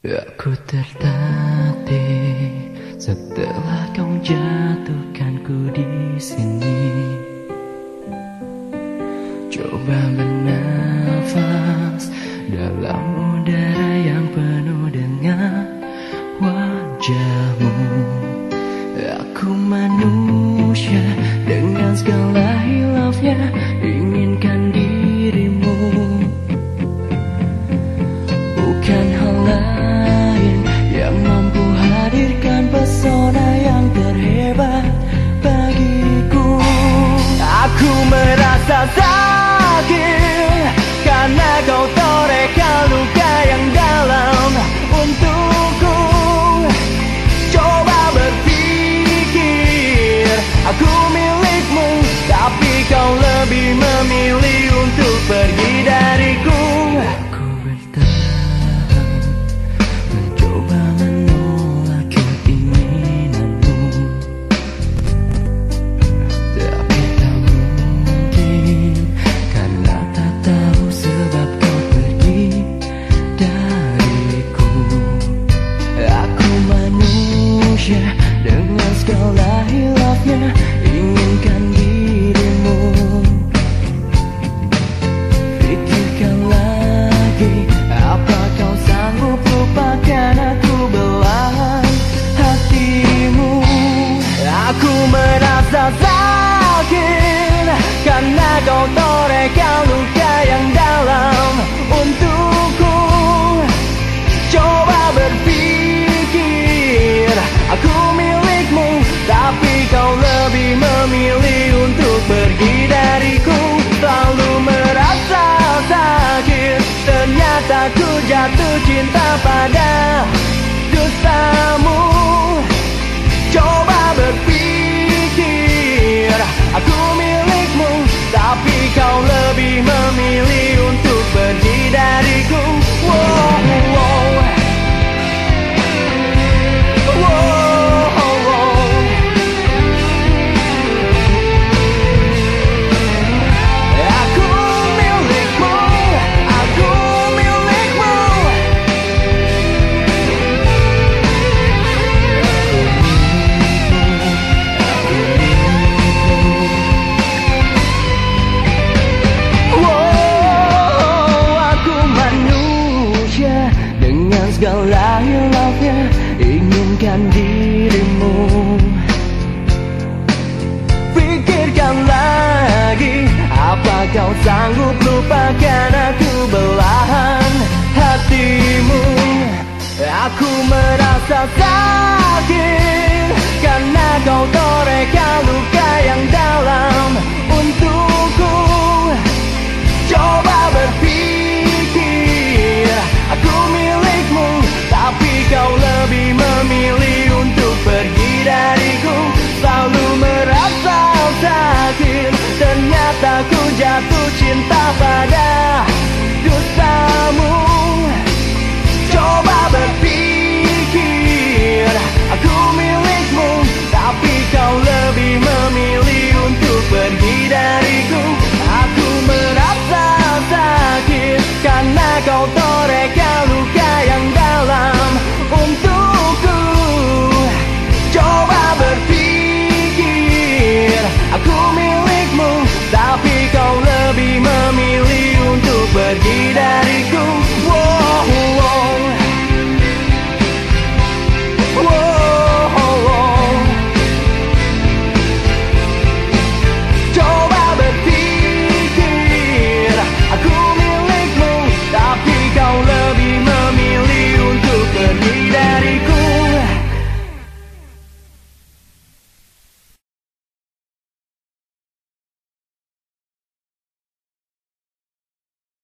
Aku tertatih setelah kau jatuhkanku di sini. Coba bernafas dalam udara yang penuh dengan wajahmu. Aku manusia dengan segala merasa sakit toreka luka yang dalam untukku. Coba berpikir Aku milikmu Tapi kau lebih memilih Untuk pergi dariku Selalu merasa sakit Ternyata ku jatuh cinta pada Dustamu hilafnya inginkan dirimu. Pikirkan lagi Apa kau sanggup lupakan aku belahan hatimu Aku merasa sakit Karena kau ku cinta pada